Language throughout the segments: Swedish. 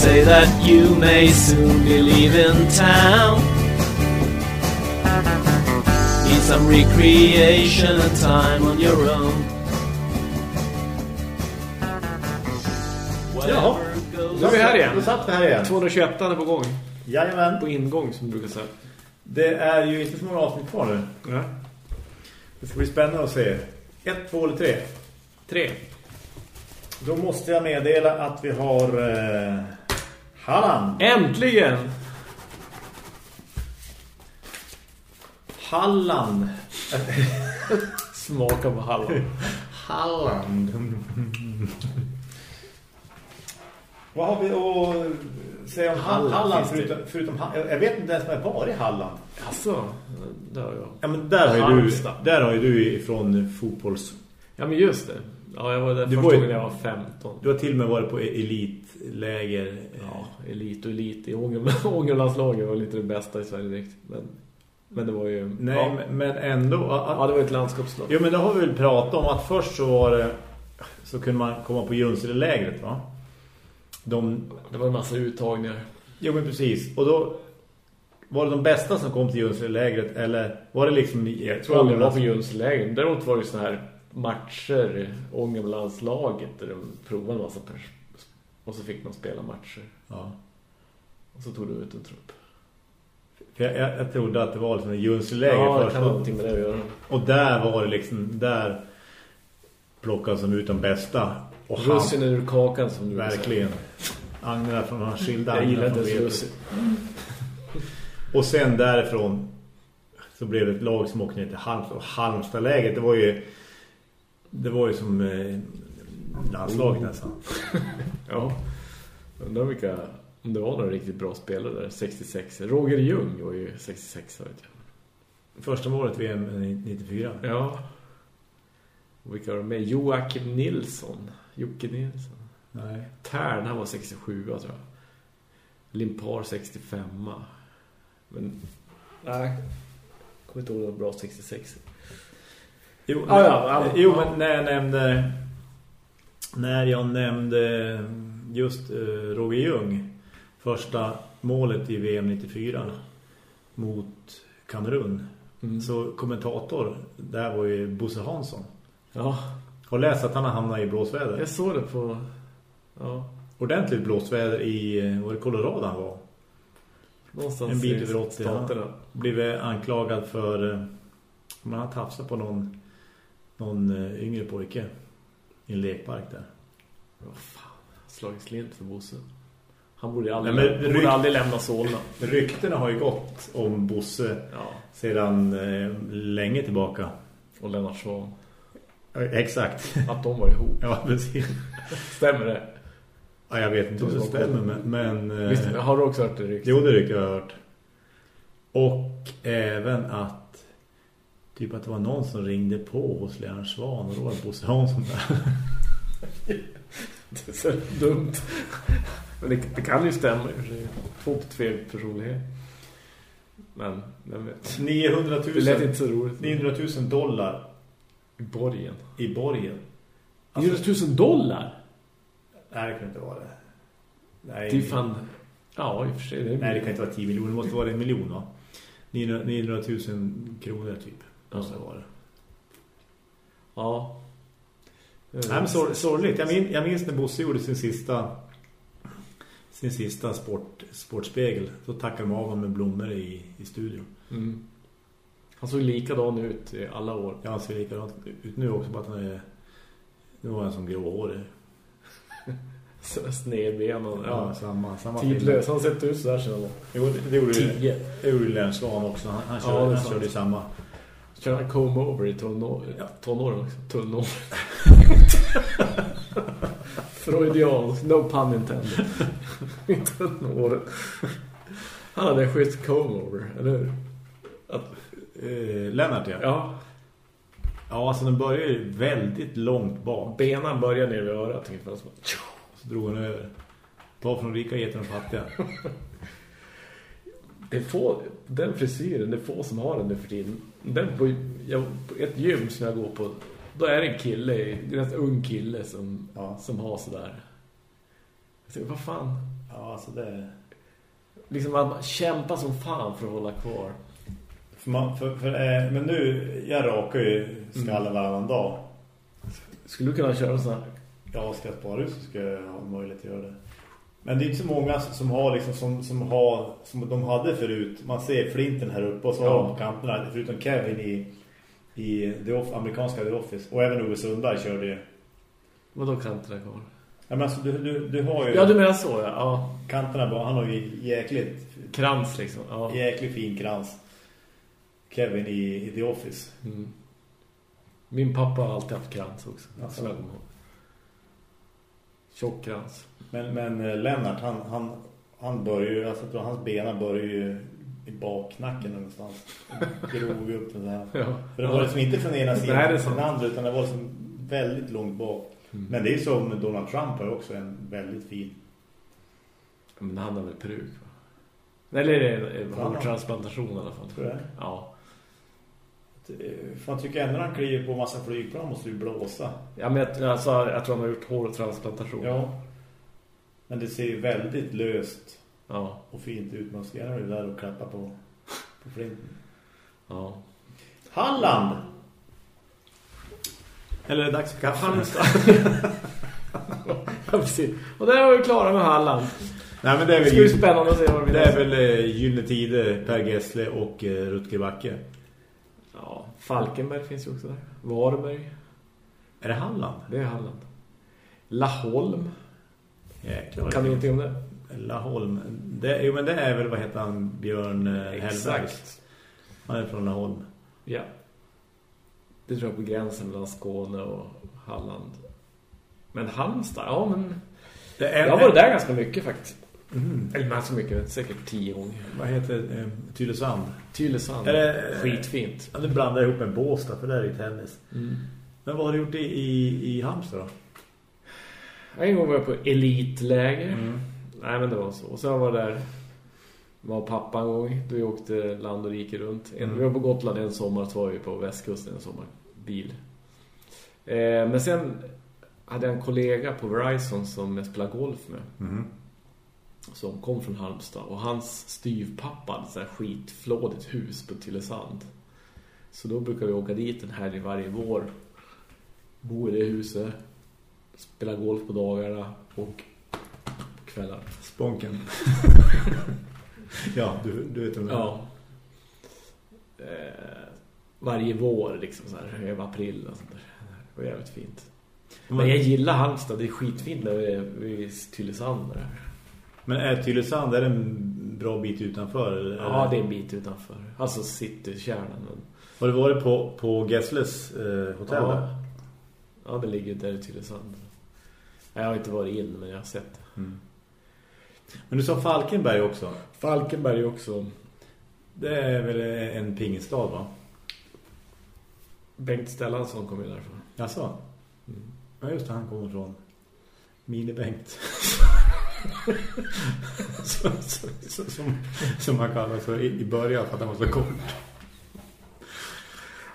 say that you may soon be leaving town. Need some recreation and time on your own. Jaha, då är vi här igen. Då satt vi här igen. 221 är på gång. Jajamän. På ingång som du brukar säga. Det är ju inte så många avsnitt kvar nu. Ja. Det ska bli spännande att se. Ett, två eller tre? Tre. Då måste jag meddela att vi har eh, Halland. Äntligen! Halland. Smaka på hallon. Halland. Vad har vi att säga om Halland, Halland, Halland förutom, förutom Jag vet inte ens vad jag var i Halland. Alltså, där har jag. Ja, men där har ju du, där har ju du ifrån fotbolls... Ja, men just det. Ja, jag var där Du första var gången jag var 15. Du har till och med varit på elitläger. Ja, elit och elit i Ånger- Ångerlandslaget var lite det bästa i Sverige direkt. Men, men det var ju... Nej, ja. men- ändå... Att, ja, det var ett landskapslag. Jo, men det har vi väl pratat om att först så var det... Så kunde man komma på Junsele-lägret, va? De, Det var en massa uttagningar. jo, men precis. Och då... Var det de bästa som kom till Junsele-lägret? Eller var det liksom... Jag tror aldrig det var på Junslägen. Däremot var det ju såna här matcher i Ångerlandslaget där de provade en massa. Och så fick man spela matcher. Ja. Och så tog du ut en trupp. Jag, jag, jag trodde att det var liksom en Junsele-läger Ja, först. kan någonting med det att göra. Och där var det liksom... Där plockades de ut de bästa. Och Russinen ur kakan som du Verkligen. Agnarna från de skilda Jag agnarna inte russin. Och sen därifrån så blev det ett lag som åkte ner till Halmstad. Och Halmstadläget, det var ju det var ju som eh, landslaget nästan. Ja. Undrar vilka... Om det var några riktigt bra spelare där. 66. Roger Ljung var ju 66, vet jag. Första målet VM 94. Ja. Och vilka var det med? Joakim Nilsson. Jocke Nilsson. Nej. Tern, han var 67, tror jag. Limpar 65. Men, nej. Kommer inte ihåg det var bra 66. Jo, Ah, ja, jo men när jag nämnde när jag nämnde just eh, Roger Ljung första målet i VM 94 mot Kamerun Mm. så kommentator där var ju Bosse Hansson. Ja, Har läst att han har hamnat i blåsväder. jag såg det på... Ja, Ordentligt blåsväder i eh, var det Colorado han var. någonstans En bit över 80. staterna. Han blev anklagad för eh, man har tafsat på någon någon eh, yngre pojke i en lekpark där. Vad fan, slagit slint för Bosse. Han borde aldrig, Nej, men borde aldrig lämna Solna. Ryktena har ju gått om Bosse Ja, sedan eh, länge tillbaka. och Lennart Svahn. Eh, Exakt. Att de var ihop. ja, precis. Stämmer det? Ja, jag vet inte om det stämmer, men... men eh, Visst, har du också hört det ryktet? Jo, det ryktet har jag hört. Och även att typ att det var någon som ringde på hos Lennart Svan och då var Bosse Hansson där. Det är så dumt. Men det, det kan ju stämma. Två på tre personlighet. Men, vem vet. 900 000, Det lät inte så roligt. 900 000 dollar I borgen. i borgen. 900 000 dollar? Nej, det kan inte vara det. Nej, Det är fan... Ja, i och för sig. Det är nej, det kan inte vara 10 miljoner. Det måste vara en miljon, va? 900, 900 000 kronor, typ. Ja. Måste det vara. Ja. Nej, men sor- sorgligt. Jag, min, jag minns när Bosse gjorde sin sista sin sista sport, sportspegel. Så tackade de av honom med blommor i, i studion. Mm. Han såg likadan ut i alla år. Jag anser likadant ut nu också, bara att han är nu var han som gråhårig. Snedben och... Ja, Ja. samma, samma Tidlös. Han har sett ut så här sedan han Jo, det, det gjorde ju Lennart Svan också. Han, han, Ja, körde, det är han körde samma. Kör han comb over i tonår, Ja. tonåren också. Tunnår. Freudian. No pun intended. I tonåren. Han hade en schysst comb over, eller hur? Att, Eh, Lennart, ja. ja, Ja, alltså den börjar ju väldigt långt bak. benan börjar ner vid örat. Så, drog han över. Ta från rika geter och fattiga. det är få, den frisyren, det är få som har den nu för tiden. Den på, jag, på ett gym som jag går på, då är det en kille, en rätt ung kille som, Ja. som har sådär. Jag tänkte, vad fan? Ja, alltså det... Liksom man kämpar som fan för att hålla kvar. För man, för, för, eh, men nu, jag rakar ju skallen varannan dag. Skulle du kunna köra så här? Ja, ska jag spara ut så ska jag ha möjlighet att göra det. Men det är inte så många som har liksom som, som har som de hade förut. Man ser flinten här uppe och så Ja. har de på kanterna förutom Kevin i i The Off, amerikanska The Office och även Ove Sundberg körde ju. Vadå kanterna kvar? Ja, men alltså, du, du, du har ju Ja, du menar så, ja. ja. kanterna bara, han har ju jäkligt Krans liksom. Ja. jäkligt fin krans. Kevin i, i The Office. Mm. Min pappa har alltid haft krans också. Alltså. Som jag kommer ihåg. Tjock krans. Men, men eh, Lennart, han, han, han börjar ju, alltså hans bena börjar ju i baknacken någonstans. Grov upp den där. Ja. För det var liksom inte från ena sidan är till den andra utan det var liksom väldigt långt bak. Mm. Men det är som Donald Trump ju också en väldigt fin. Men han har väl peruk va? Eller är det hårtransplantation i alla fall? Tror jag. Ja. Eh, För man tycker ändå när han kliver på massa flygplan måste ju blåsa. Ja, men jag, alltså, jag tror han har gjort hårtransplantation. Ja. Men det ser ju väldigt löst Ja. och fint ut. Man ska gärna vara där och klappa på, på flinten. Ja. Halland! Eller är det dags för kaffe? Halmstad. ja, precis. Och där var vi klara med Halland. Nej men det är Det väl, ska bli spännande att se vad det blir. det är väl eh, Gyllene Tider, Per Gessle och eh, Rutger Backe. Ja, Falkenberg finns ju också där. Varberg. Är det Halland? Det är Halland. Laholm. Jäklar. Kan vi inte om det? Laholm. Det, jo men det är väl, vad heter han? Björn eh, Hellberg. Exakt. Han är från Laholm. Ja. Det tror jag på gränsen mellan Skåne och Halland. Men Halmstad, ja men... Det är, Jag har varit där ganska mycket faktiskt. Mm. Eller så mycket, säkert tio gånger. Vad heter eh, Tylösand? Tylösand. Är det- Skitfint. Ja, du blandar ihop med Båstad för där är ju tennis. Mm. Men vad har du gjort i, i, i Halmstad då? En gång var jag på elitläger. Mm. Nej men det var så. Och sen var jag där var pappa en gång. Då vi åkte land och rike runt. En, Mm. Vi var på Gotland en sommar så var vi på västkusten en sommar. Bil. Eh, men sen hade jag en kollega på Verizon som jag spelade golf med. Mm. Som kom från Halmstad. Och hans styvpappa hade så här skitflådigt hus på Tylösand. Så då brukar vi åka dit en helg varje vår. Bo i det huset. Spela golf på dagarna och på kvällar. Sponken. ja, du, du vet om det. Ja. Eh, varje vår liksom så här, över april och sånt där. Det var jävligt fint. Men jag gillar Halmstad, det är skitfint när vi är vid Tylösand där. Men är Tylösand är en bra bit utanför? Ja, det är en bit utanför. Alltså citykärnan. Har du varit på, på Gessles eh, hotell där? Ja. ja, det ligger där i Tylösand. Jag har inte varit in, men jag har sett det. Mm. Men du sa Falkenberg också. Falkenberg också. Det är väl en pingstad va? Bengt Stellansson kommer ju därifrån. Jaså? Mm. Ja just det, han kommer från Mini-Bengt. så, så, som, som han kallar så i, början för att han var så kort.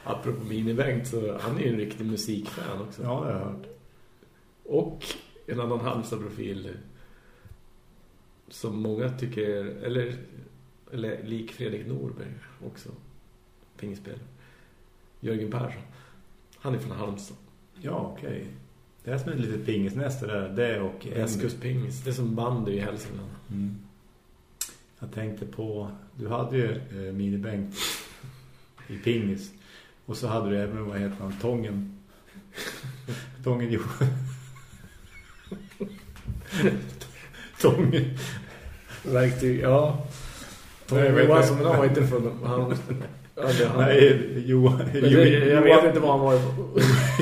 Apropå Mini-Bengt så han är ju en riktig musikfan också. Ja, det har jag hört. Och en annan Halmstad-profil som många tycker, eller, eller lik Fredrik Norberg också, pingspelare. Jörgen Persson. Han är från Halmstad. Ja, okej. Det är som ett litet pingisnäst det där. Det och Västkustpingis. Det är som bandy i Hälsingland. Mm. Jag tänkte på... Du hade ju eh, Mini-Bengt i pingis. Och så hade du även, vad heter han, Tången. Tången jo. Tången. Verktyg, ja. Nej, men- Johansson, men han var inte från Halmstad. Han, Nej, Johan, det, jag vet inte vad han var.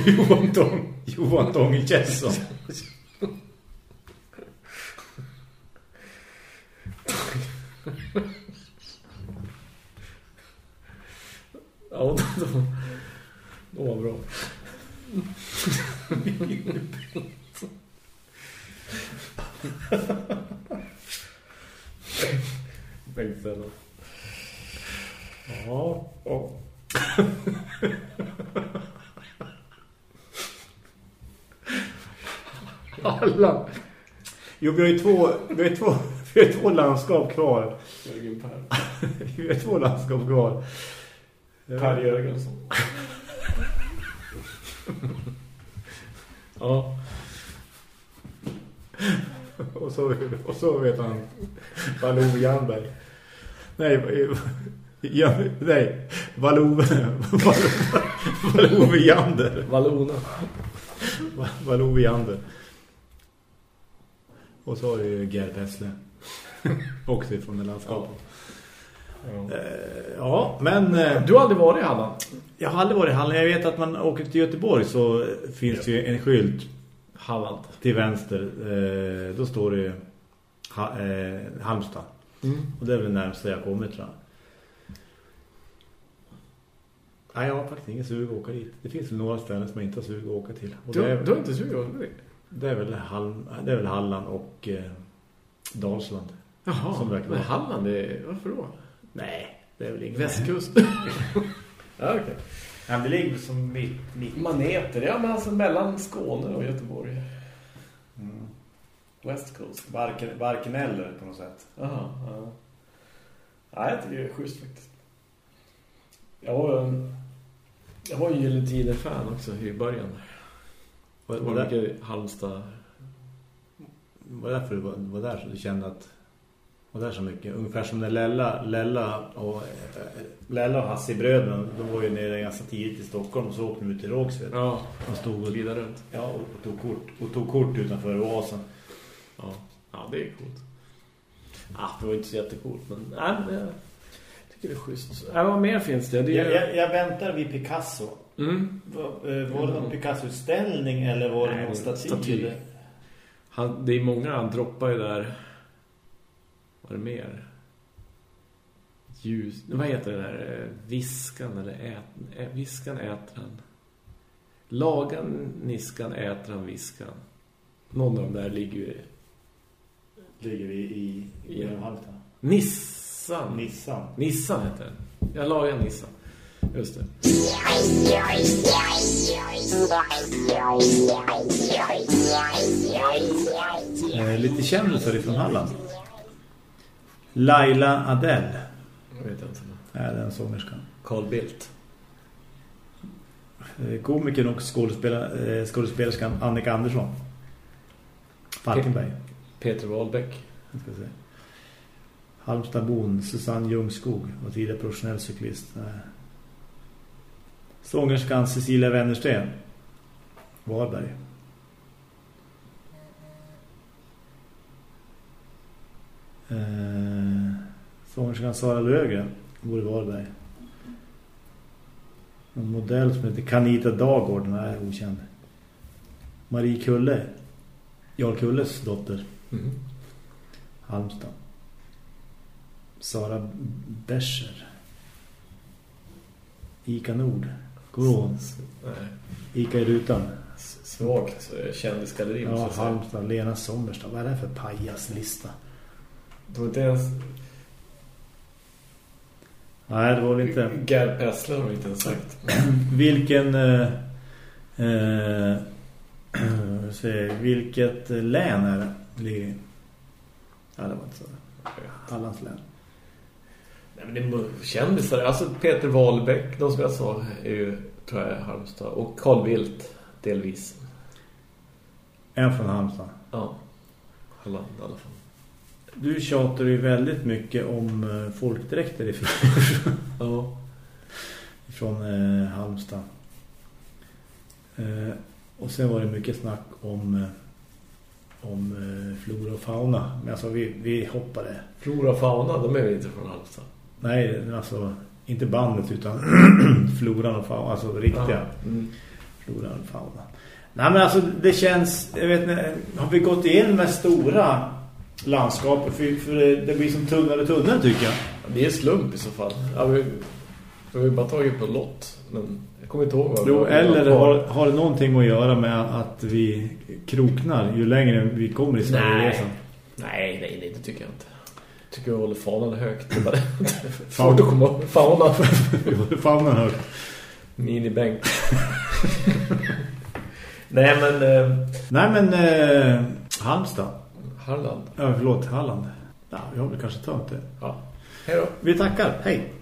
Johan Tång. Johan Tång Kjellson. Ja, de, de var bra. Bengt Stellan. Ja. Ja. Alla. Jo, vi har ju två, vi har två, vi har två landskap kvar. Jörgen Per. vi har två landskap kvar. Per Jörgensson. ja. Och så, och så vet han Baloo Janberg. Nej, ja, nej. Baloo Baloo Jander. Vallona. Baloo Jander. Och så har vi ju Gerd Hessle. Också ifrån det landskapet. Ja. Eh, Ja, men... eh, Du har aldrig varit i Halland? Jag har aldrig varit i Halland. Jag vet att man åker till Göteborg så finns det ju en skylt Halland. till vänster. Eh, då står det ju ha, Halmstad. Mm. Och det är väl närmast jag kommer tror jag. Nej, jag har faktiskt ingen sug att åka dit. Det finns några ställen som jag inte har sug att åka till. Och Du, det, är, du har inte sugen att åka dit? det, är väl Halm, det är väl Halland och eh, Dalsland. Jaha, Som men vara. Halland, det är, varför då? Nej, det är väl inget. Västkust. ja, okej. Ja, det ligger som mitt, mitt. Maneter, ja men alltså mellan Skåne och Göteborg. Mm. West Coast. Varken, varken eller på något sätt. Jaha, ja. Nej, det är schysst faktiskt. Jag var, en- jag var ju Gyllene Tider-fan också i början. Var, var, det, mycket Halmstad. var det därför du var, var där så du kände att var där så mycket? Ungefär som när Lella, Lella och Lella och Hasse bröderna, de var ju nere ganska tidigt i Stockholm och så åkte de ut till Rågsved. Ja, De stod och, glida runt. ja, och, tog kort, och tog kort utanför oasen. Ja, ja det är coolt. Ja, det var inte så jättecoolt, men, nej, men det är schysst. Ja, vad mer finns det? det är, Jag, jag, jag väntar vid Picasso. Mm. Var, eh, var det någon Picasso-utställning eller var det Nej, någon staty? staty. Han, det är många, han droppar ju där vad är det mer? Ljus, vad heter det där? Eh, Viskan eller ät, viskan äter han. Lagan, niskan, äter han, viskan. Någon av dem där ligger ju Ligger vi i, i Ja. Halmstad. Nissan. Nissan. Nissan heter den. Jag lagar Nissan. Just det. Eh, lite kändisar ifrån Halland. Laila Adell. Jag vet inte. är den sångerskan. Carl Bildt. Eh, Komikern och skådespelare, eh, skådespelerskan Annika Andersson. Falkenberg. Peter Wahlbeck. Jag ska se. Halmstadbon Susanne Ljungskog var tidigare professionell cyklist. Eh, Sångerskan Cecilia Wennersten. Varberg. Eh, sångerskan Sara Lögren bor i Varberg. En modell som heter Kanita Dagård, den är okänd. Marie Kulle. Jarl Kulles dotter. Mm. Halmstad. Sara Bescher. Ica Nord. Går Nej. Ica i rutan. Svagt kändisgalleri. Ja. Halmstad. Lena Sommerstad. Vad är det för pajaslista? Det var inte ens... Nej, det var väl inte... Gerd Pessler har vi inte ens sagt. Vilken... Eh, eh, se, vilket län är det? Ja, det var inte så. Hallands län. Nej, men det är kändisar. Alltså Peter Wahlbeck, de som jag sa, är ju, tror jag, Halmstad. Och Carl Bildt, delvis. En från Halmstad. Ja, Halland i alla fall. Du tjatar ju väldigt mycket om eh, folkdräkter ifrån, Ja. ifrån eh, Halmstad. Eh, och sen var det mycket snack om eh, om eh, flora och fauna. Men alltså vi, vi hoppade. Flora och fauna, de är väl inte från Halmstad? Nej, alltså inte bandet utan floran och fauna. Alltså riktiga. Mm. floran och fauna. Nej men alltså det känns, jag vet inte, har vi gått in med stora landskap för, för det, det blir som tunnare och tunnare tycker jag. Det är slump i så fall. Ja, vi, vi har ju bara tagit på lott. Men jag kommer inte ihåg vad Jo, eller har, har det någonting att göra med att vi kroknar ju längre vi kommer i Sverigeresan? Nej, nej, nej, det tycker jag inte. Tycker jag håller fanan högt. Det. Svårt att komma ihåg. Fauna. Famnen högt. Minibänk. nej, men... Eh, Nej men eh, Halmstad. Halland. Ja, förlåt, Halland. Ja, jag vill kanske ta inte. Ja. Hej då. Vi tackar. Hej.